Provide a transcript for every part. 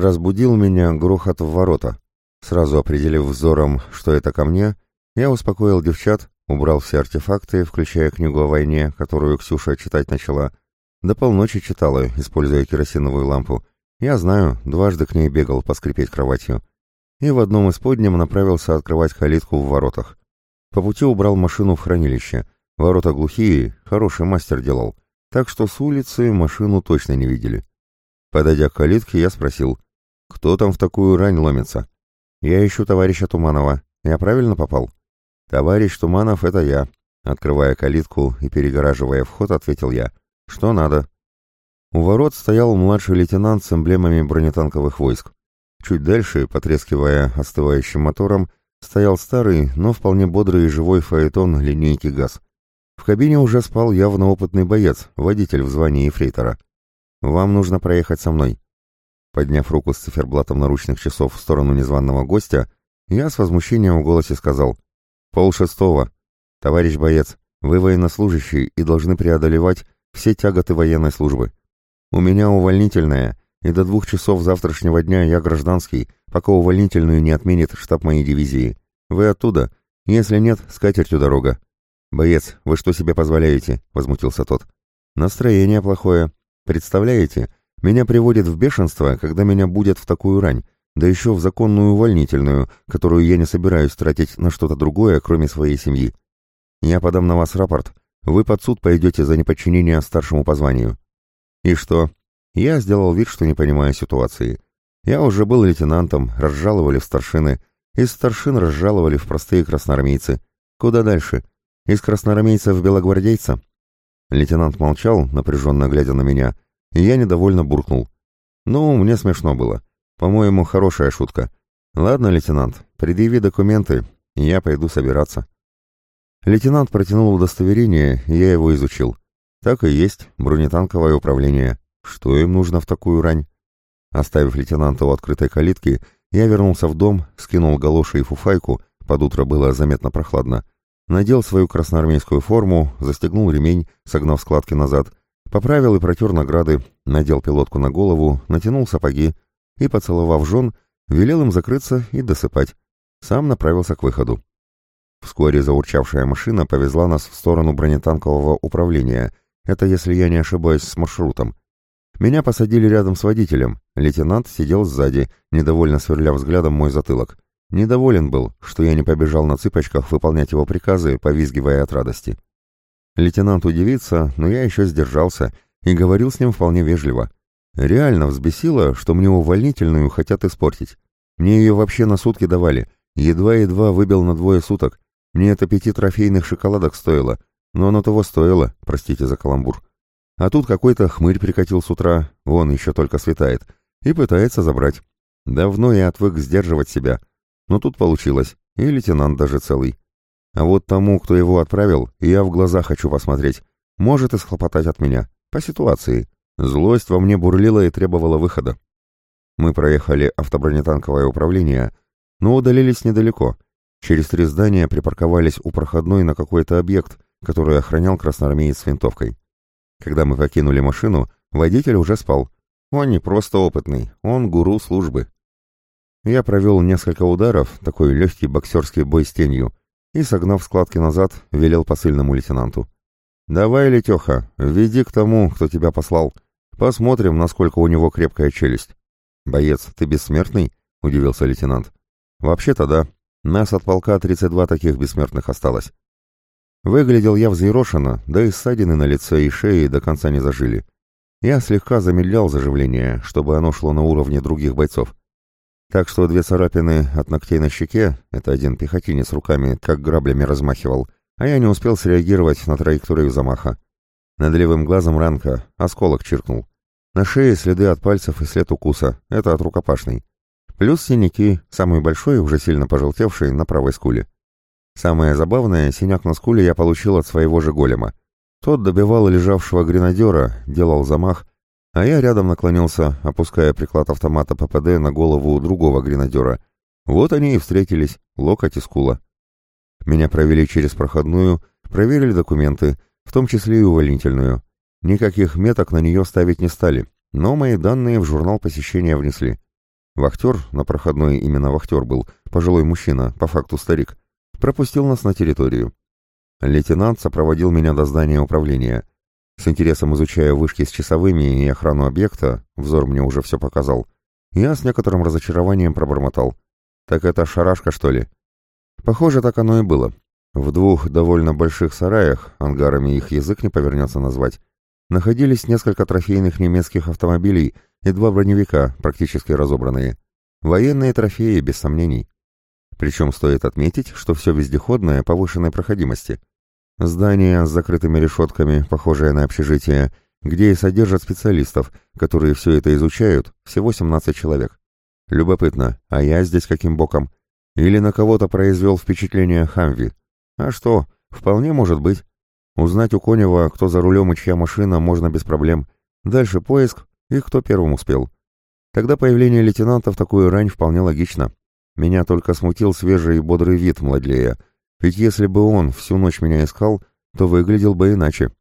Разбудил меня грохот в ворота. Сразу определив взором, что это ко мне, я успокоил девчат, убрал все артефакты, включая книгу о войне, которую Ксюша читать начала. До полночи читала, используя керосиновую лампу. Я знаю, дважды к ней бегал поскрипеть кроватью. И в одном из подням направился открывать калитку в воротах. По пути убрал машину в хранилище. Ворота глухие, хороший мастер делал. Так что с улицы машину точно не видели. Подойдя к калитке, я спросил, кто там в такую рань ломится? Я ищу товарища Туманова. Я правильно попал? Товарищ Туманов — это я. Открывая калитку и перегораживая вход, ответил я. Что надо? У ворот стоял младший лейтенант с эмблемами бронетанковых войск. Чуть дальше, потрескивая остывающим мотором, стоял старый, но вполне бодрый и живой фаэтон линейки ГАЗ. В кабине уже спал явно опытный боец, водитель в звании ефрейтора. «Вам нужно проехать со мной». Подняв руку с циферблатом наручных часов в сторону незваного гостя, я с возмущением в голосе сказал «Пол шестого. Товарищ боец, вы военнослужащий и должны преодолевать все тяготы военной службы. У меня увольнительная, и до двух часов завтрашнего дня я гражданский, пока увольнительную не отменит штаб моей дивизии. Вы оттуда? Если нет, с катертью дорога. Боец, вы что себе позволяете? Возмутился тот. Настроение плохое. Представляете, меня приводит в бешенство, когда меня будет в такую рань, да еще в законную увольнительную, которую я не собираюсь тратить на что-то другое, кроме своей семьи. Я подам на вас рапорт. Вы под суд пойдете за неподчинение старшему по званию. И что? Я сделал вид, что не понимаю ситуации. Я уже был лейтенантом, разжаловали в старшины. Из старшин разжаловали в простые красноармейцы. Куда дальше? Из красноармейца в белогвардейца? Лейтенант молчал, напряженно глядя на меня, и я недовольно буркнул. Ну, мне смешно было. По-моему, хорошая шутка. Ладно, лейтенант, предъяви документы, я пойду собираться. Лейтенант протянул удостоверение, и я его изучил. Так и есть, бронетанковое управление. Что им нужно в такую рань? Оставив лейтенанта у открытой калитки, я вернулся в дом, скинул галоши и фуфайку, под утро было заметно прохладно, надел свою красноармейскую форму, застегнул ремень, согнав складки назад, поправил и протер награды, надел пилотку на голову, натянул сапоги и, поцеловав жен, велел им закрыться и досыпать. Сам направился к выходу. Вскоре заурчавшая машина повезла нас в сторону бронетанкового управления, это если я не ошибаюсь с маршрутом. Меня посадили рядом с водителем. Лейтенант сидел сзади, недовольно сверля взглядом мой затылок. Недоволен был, что я не побежал на цыпочках выполнять его приказы, повизгивая от радости. Лейтенант удивится, но я еще сдержался и говорил с ним вполне вежливо. Реально взбесило, что мне увольнительную хотят испортить. Мне ее вообще на сутки давали. Едва-едва выбил на двое суток. Мне это пяти трофейных шоколадок стоило, но оно того стоило, простите за каламбур. А тут какой-то хмырь прикатил с утра, вон еще только светает, и пытается забрать. Давно я отвык сдерживать себя, но тут получилось, и лейтенант даже целый. А вот тому, кто его отправил, я в глаза хочу посмотреть, может и схлопотать от меня, по ситуации. Злость во мне бурлила и требовала выхода. Мы проехали автобронетанковое управление, но удалились недалеко. Через три здания припарковались у проходной на какой-то объект, который охранял красноармеец с винтовкой. Когда мы покинули машину, водитель уже спал. Он не просто опытный, он гуру службы. Я провел несколько ударов, такой легкий боксерский бой с тенью, и, согнав складки назад, велел посыльному лейтенанту. «Давай, Летеха, веди к тому, кто тебя послал. Посмотрим, насколько у него крепкая челюсть». «Боец, ты бессмертный?» — удивился лейтенант. «Вообще-то да. Нас от полка 32 таких бессмертных осталось. Выглядел я взъерошенно, да и ссадины на лице и шее до конца не зажили. Я слегка замедлял заживление, чтобы оно шло на уровне других бойцов. Так что две царапины от ногтей на щеке — это один пехотинец руками, как граблями размахивал, а я не успел среагировать на траекторию замаха. Над левым глазом ранка, осколок чиркнул. На шее следы от пальцев и след укуса, это от рукопашной. Плюс синяки, самый большой, уже сильно пожелтевший, на правой скуле. Самое забавное, синяк на скуле я получил от своего же голема. Тот добивал лежавшего гренадера, делал замах, а я рядом наклонился, опуская приклад автомата ППД на голову другого гренадера. Вот они и встретились, локоть и скула. Меня провели через проходную, проверили документы, в том числе и увольнительную. Никаких меток на нее ставить не стали, но мои данные в журнал посещения внесли. Вахтер, на проходной именно вахтер был, пожилой мужчина, по факту старик, пропустил нас на территорию. Лейтенант сопроводил меня до здания управления. С интересом изучая вышки с часовыми и охрану объекта, взор мне уже все показал, я с некоторым разочарованием пробормотал. «Так это шарашка, что ли?» Похоже, так оно и было. В двух довольно больших сараях, ангарами их язык не повернется назвать, находились несколько трофейных немецких автомобилей и два броневика, практически разобранные. Военные трофеи, без сомнений. Причем стоит отметить, что все вездеходное повышенной проходимости. Здание с закрытыми решетками, похожее на общежитие, где и содержат специалистов, которые все это изучают, всего 17 человек. Любопытно, а я здесь каким боком? Или на кого-то произвел впечатление Хамви? А что, вполне может быть. Узнать у Конева, кто за рулем и чья машина, можно без проблем. Дальше поиск, и кто первым успел. Тогда появление лейтенанта в такую рань вполне логично. Меня только смутил свежий и бодрый вид младлея, ведь если бы он всю ночь меня искал, то выглядел бы иначе.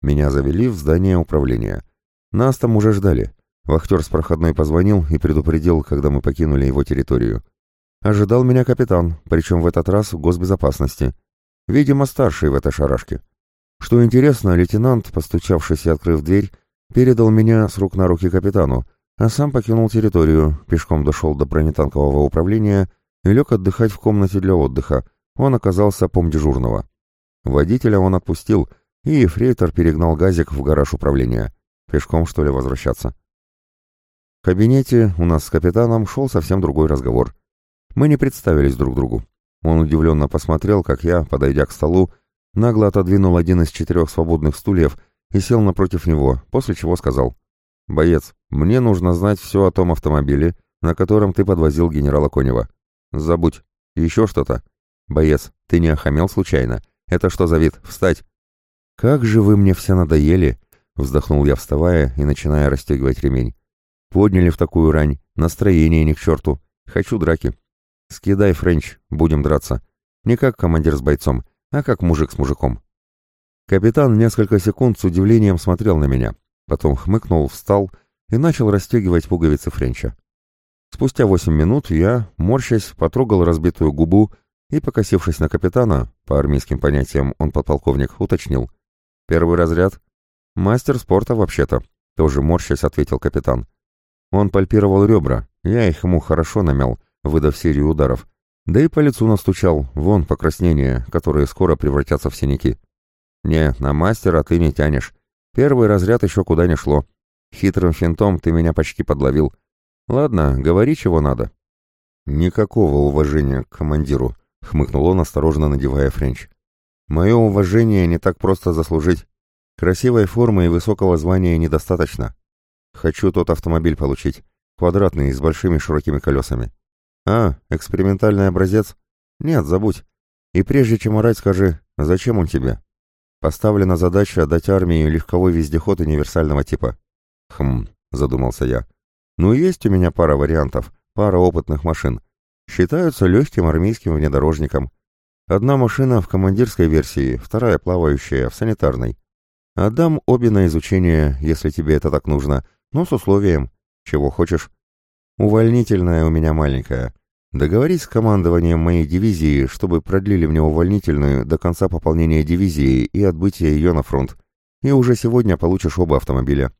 Меня завели в здание управления. Нас там уже ждали. Вахтер с проходной позвонил и предупредил, когда мы покинули его территорию. Ожидал меня капитан, причем в этот раз госбезопасности. Видимо, старший в этой шарашке. Что интересно, лейтенант, постучавшись и открыв дверь, передал меня с рук на руки капитану, а сам покинул территорию, пешком дошел до бронетанкового управления и лег отдыхать в комнате для отдыха. Он оказался помдежурного. Водителя он отпустил — и ефрейтор перегнал газик в гараж управления. Пешком, что ли, возвращаться? В кабинете у нас с капитаном шел совсем другой разговор. Мы не представились друг другу. Он удивленно посмотрел, как я, подойдя к столу, нагло отодвинул один из четырех свободных стульев и сел напротив него, после чего сказал, «Боец, мне нужно знать все о том автомобиле, на котором ты подвозил генерала Конева. Забудь. Еще что-то. Боец, ты не охамел случайно? Это что за вид? Встать!» «Как же вы мне все надоели!» — вздохнул я, вставая и начиная расстегивать ремень. «Подняли в такую рань, настроение ни к черту. Хочу драки. Скидай, Френч, будем драться. Не как командир с бойцом, а как мужик с мужиком». Капитан несколько секунд с удивлением смотрел на меня, потом хмыкнул, встал и начал расстегивать пуговицы Френча. Спустя восемь минут я, морщась, потрогал разбитую губу и, покосившись на капитана, по армейским понятиям он подполковник, уточнил — «Первый разряд?» «Мастер спорта, вообще-то», — тоже морщась ответил капитан. Он пальпировал ребра, я их ему хорошо намял, выдав серию ударов. Да и по лицу настучал, вон покраснения, которые скоро превратятся в синяки. «Не, на мастера ты не тянешь. Первый разряд еще куда не шло. Хитрым финтом ты меня почти подловил. Ладно, говори, чего надо». «Никакого уважения к командиру», — хмыкнул он, осторожно надевая френч. Мое уважение не так просто заслужить. Красивой формы и высокого звания недостаточно. Хочу тот автомобиль получить. Квадратный, с большими широкими колесами. А, экспериментальный образец? Нет, забудь. И прежде чем орать, скажи, зачем он тебе? Поставлена задача дать армии легковой вездеход универсального типа. Хм, задумался я. Ну, есть у меня пара вариантов, пара опытных машин. Считаются легким армейским внедорожником. Одна машина в командирской версии, вторая плавающая, в санитарной. Отдам обе на изучение, если тебе это так нужно, но с условием. Чего хочешь? Увольнительная у меня маленькая. Договорись с командованием моей дивизии, чтобы продлили мне увольнительную до конца пополнения дивизии и отбытия ее на фронт. И уже сегодня получишь оба автомобиля.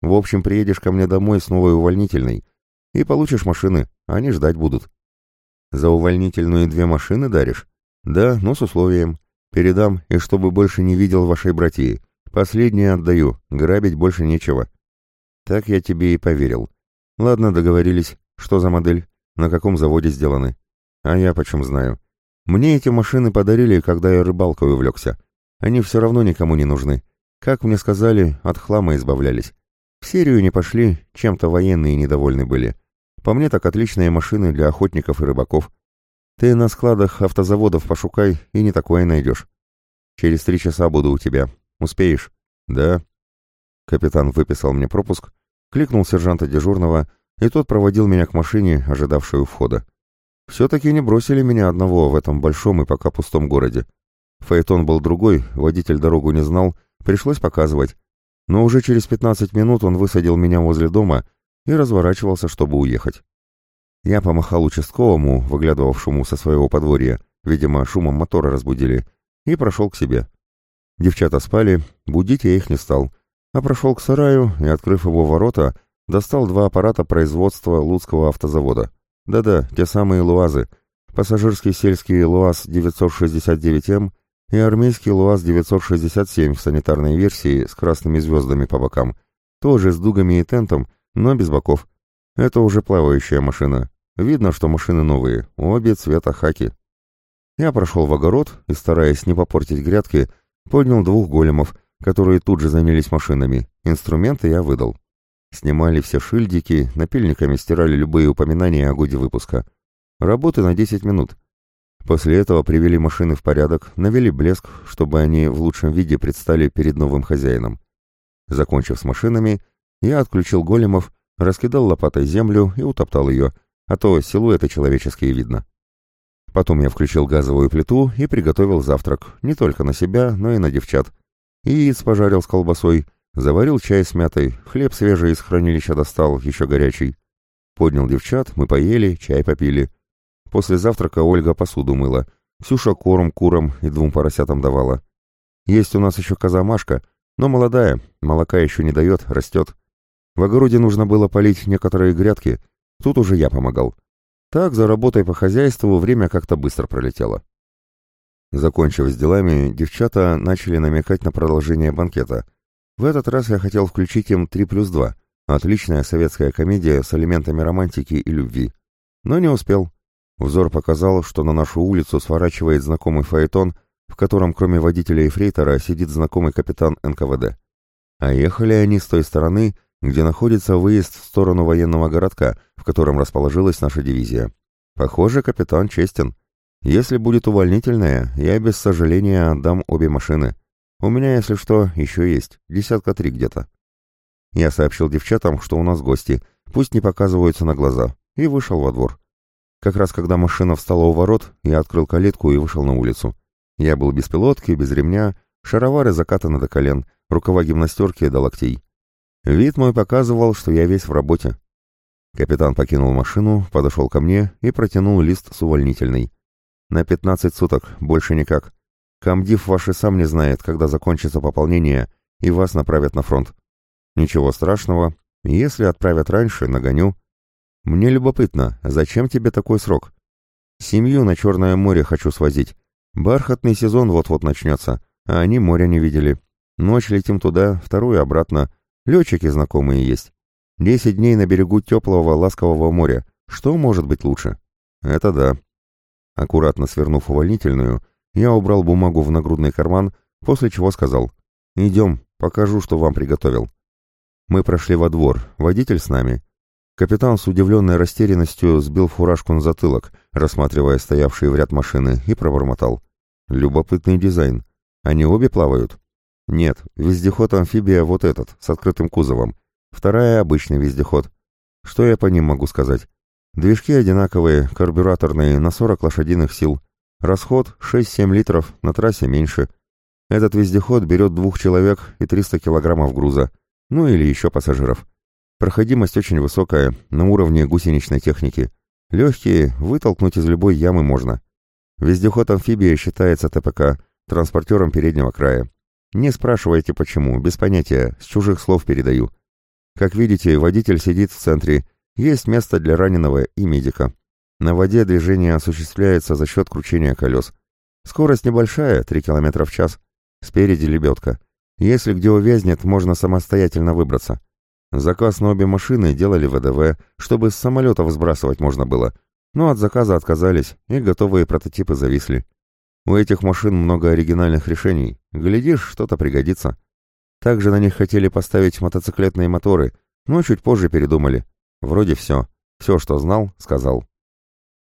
В общем, приедешь ко мне домой с новой увольнительной и получишь машины, они ждать будут. За увольнительную две машины даришь? «Да, но с условием. Передам, и чтобы больше не видел вашей братьи. Последнее отдаю, грабить больше нечего». «Так я тебе и поверил. Ладно, договорились. Что за модель? На каком заводе сделаны?» «А я почем знаю. Мне эти машины подарили, когда я рыбалкой увлекся. Они все равно никому не нужны. Как мне сказали, от хлама избавлялись. В серию не пошли, чем-то военные недовольны были. По мне так отличные машины для охотников и рыбаков. Ты на складах автозаводов пошукай и не такое найдешь. Через три часа буду у тебя. Успеешь? Да. Капитан выписал мне пропуск, кликнул сержанта дежурного, и тот проводил меня к машине, ожидавшей у входа. Все-таки не бросили меня одного в этом большом и пока пустом городе. Фаэтон был другой, водитель дорогу не знал, пришлось показывать. Но уже через 15 минут он высадил меня возле дома и разворачивался, чтобы уехать. Я помахал участковому, выглядывавшему со своего подворья, видимо, шумом мотора разбудили, и прошел к себе. Девчата спали, будить я их не стал, а прошел к сараю и, открыв его ворота, достал два аппарата производства Луцкого автозавода. Да-да, те самые ЛУАЗы. Пассажирский сельский ЛУАЗ 969М и армейский ЛУАЗ-967 в санитарной версии с красными звездами по бокам, тоже с дугами и тентом, но без боков. Это уже плавающая машина. Видно, что машины новые, обе цвета хаки. Я прошел в огород и, стараясь не попортить грядки, поднял двух големов, которые тут же занялись машинами. Инструменты я выдал. Снимали все шильдики, напильниками стирали любые упоминания о годе выпуска. Работы на 10 минут. После этого привели машины в порядок, навели блеск, чтобы они в лучшем виде предстали перед новым хозяином. Закончив с машинами, я отключил големов, раскидал лопатой землю и утоптал ее, а то силуэты человеческие видно. Потом я включил газовую плиту и приготовил завтрак, не только на себя, но и на девчат. Яиц пожарил с колбасой, заварил чай с мятой, хлеб свежий из хранилища достал, еще горячий. Поднял девчат, мы поели, чай попили. После завтрака Ольга посуду мыла, Ксюша корм курам и двум поросятам давала. Есть у нас еще коза Машка, но молодая, молока еще не дает, растет. В огороде нужно было полить некоторые грядки, тут уже я помогал. Так, за работой по хозяйству время как-то быстро пролетело. Закончив с делами, девчата начали намекать на продолжение банкета. В этот раз я хотел включить им «3 плюс 2», отличная советская комедия с элементами романтики и любви. Но не успел. Взор показал, что на нашу улицу сворачивает знакомый фаэтон, в котором кроме водителя и фрейтора сидит знакомый капитан НКВД. А ехали они с той стороны, где находится выезд в сторону военного городка, в котором расположилась наша дивизия. Похоже, капитан честен. Если будет увольнительная, я без сожаления отдам обе машины. У меня, если что, еще есть, десятка три где-то. Я сообщил девчатам, что у нас гости, пусть не показываются на глаза, и вышел во двор. Как раз когда машина встала у ворот, я открыл калитку и вышел на улицу. Я был без пилотки, без ремня, шаровары закатаны до колен, рукава гимнастерки до локтей. Вид мой показывал, что я весь в работе. Капитан покинул машину, подошел ко мне и протянул лист с увольнительной. На пятнадцать суток, больше никак. Комдив ваш и сам не знает, когда закончится пополнение, и вас направят на фронт. Ничего страшного. Если отправят раньше, нагоню. Мне любопытно, зачем тебе такой срок? Семью на Черное море хочу свозить. Бархатный сезон вот-вот начнется, а они моря не видели. Ночь летим туда, вторую обратно. Летчики знакомые есть. Десять дней на берегу теплого ласкового моря. Что может быть лучше? Это да. Аккуратно свернув увольнительную, я убрал бумагу в нагрудный карман, после чего сказал «Идем, покажу, что вам приготовил». Мы прошли во двор, водитель с нами. Капитан с удивленной растерянностью сбил фуражку на затылок, рассматривая стоявшие в ряд машины, и пробормотал. «Любопытный дизайн. Они обе плавают?» «Нет, вездеход-амфибия вот этот, с открытым кузовом. Вторая — обычный вездеход. Что я по ним могу сказать? Движки одинаковые, карбюраторные, на 40 лошадиных сил. Расход 6-7 литров, на трассе меньше. Этот вездеход берет двух человек и 300 килограммов груза. Ну или еще пассажиров. Проходимость очень высокая, на уровне гусеничной техники. Легкие, вытолкнуть из любой ямы можно. Вездеход-амфибия считается ТПК, транспортером переднего края. Не спрашивайте почему, без понятия, с чужих слов передаю. Как видите, водитель сидит в центре, есть место для раненого и медика. На воде движение осуществляется за счет кручения колес. Скорость небольшая, 3 км в час. Спереди лебедка. Если где увязнет, можно самостоятельно выбраться. Заказ на обе машины делали ВДВ, чтобы с самолетов сбрасывать можно было, но от заказа отказались, и готовые прототипы зависли. У этих машин много оригинальных решений, глядишь, что-то пригодится. Также на них хотели поставить мотоциклетные моторы, но чуть позже передумали. Вроде все. Все, что знал, сказал.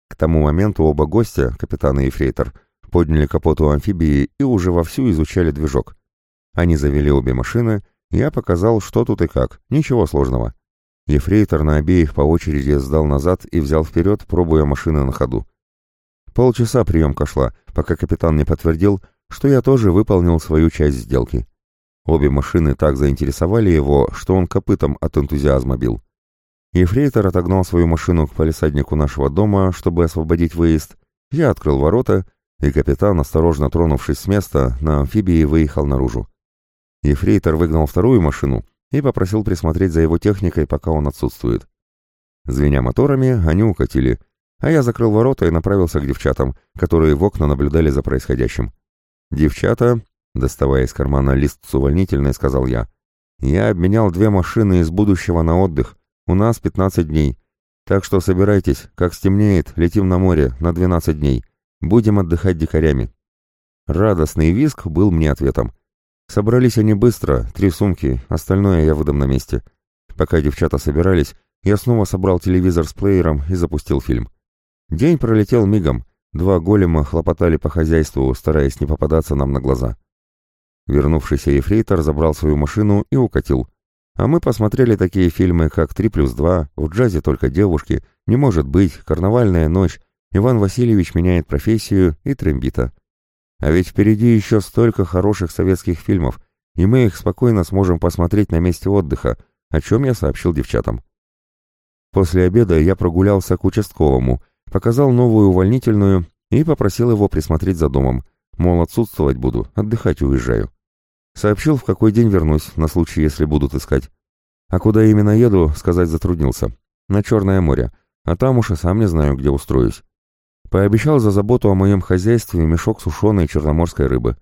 К тому моменту оба гостя, капитан и фрейтор, подняли капот у амфибии и уже вовсю изучали движок. Они завели обе машины я показал, что тут и как, ничего сложного. Ефрейтор на обеих по очереди сдал назад и взял вперед, пробуя машины на ходу. Полчаса приемка шла, пока капитан не подтвердил, что я тоже выполнил свою часть сделки. Обе машины так заинтересовали его, что он копытом от энтузиазма бил. Ефрейтор отогнал свою машину к палисаднику нашего дома, чтобы освободить выезд. Я открыл ворота, и капитан, осторожно тронувшись с места, на амфибии выехал наружу. Ефрейтор выгнал вторую машину и попросил присмотреть за его техникой, пока он отсутствует. Звеня моторами, они укатили, а я закрыл ворота и направился к девчатам, которые в окна наблюдали за происходящим. «Девчата», доставая из кармана лист с увольнительной, сказал я, «я обменял две машины из будущего на отдых, у нас 15 дней, так что собирайтесь, как стемнеет, летим на море на 12 дней, будем отдыхать дикарями». Радостный виск был мне ответом. Собрались они быстро, три сумки, остальное я выдам на месте. Пока девчата собирались, я снова собрал телевизор с плеером и запустил фильм. День пролетел мигом, два голема хлопотали по хозяйству, стараясь не попадаться нам на глаза. Вернувшийся ефрейтор забрал свою машину и укатил. А мы посмотрели такие фильмы, как «Три плюс два», «В джазе только девушки», «Не может быть», «Карнавальная ночь», «Иван Васильевич меняет профессию» и «Трембита». А ведь впереди еще столько хороших советских фильмов, и мы их спокойно сможем посмотреть на месте отдыха, о чем я сообщил девчатам. После обеда я прогулялся к участковому, показал новую увольнительную и попросил его присмотреть за домом, мол, отсутствовать буду, отдыхать уезжаю. Сообщил, в какой день вернусь, на случай, если будут искать. А куда именно еду, сказать затруднился. На Черное море, а там уж и сам не знаю, где устроюсь. Пообещал за заботу о моем хозяйстве мешок сушеной черноморской рыбы.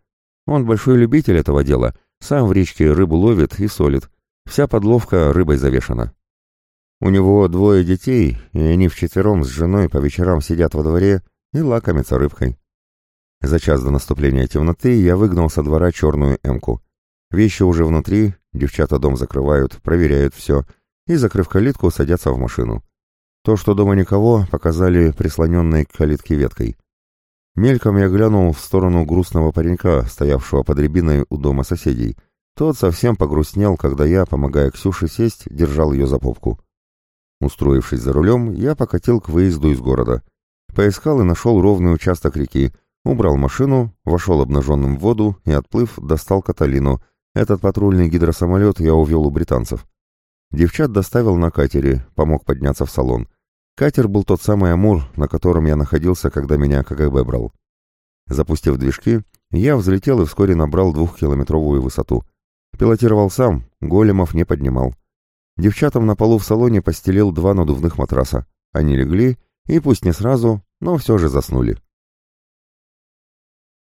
Он большой любитель этого дела, сам в речке рыбу ловит и солит. Вся подловка рыбой завешена. У него двое детей, и они вчетвером с женой по вечерам сидят во дворе и лакомятся рыбкой. За час до наступления темноты я выгнал со двора черную эмку. Вещи уже внутри, девчата дом закрывают, проверяют все, и, закрыв калитку, садятся в машину. То, что дома никого, показали прислоненной к калитке веткой. Мельком я глянул в сторону грустного паренька, стоявшего под рябиной у дома соседей. Тот совсем погрустнел, когда я, помогая Ксюше сесть, держал ее за попку. Устроившись за рулем, я покатил к выезду из города. Поискал и нашел ровный участок реки, убрал машину, вошел обнаженным в воду и, отплыв, достал Каталину. Этот патрульный гидросамолет я увел у британцев. Девчат доставил на катере, помог подняться в салон. Катер был тот самый «Амур», на котором я находился, когда меня КГБ брал. Запустив движки, я взлетел и вскоре набрал двухкилометровую высоту. Пилотировал сам, големов не поднимал. Девчатам на полу в салоне постелил два надувных матраса. Они легли, и пусть не сразу, но все же заснули.